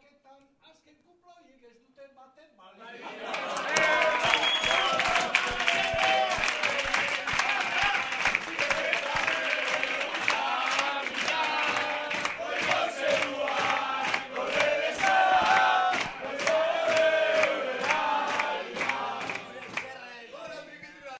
qué tan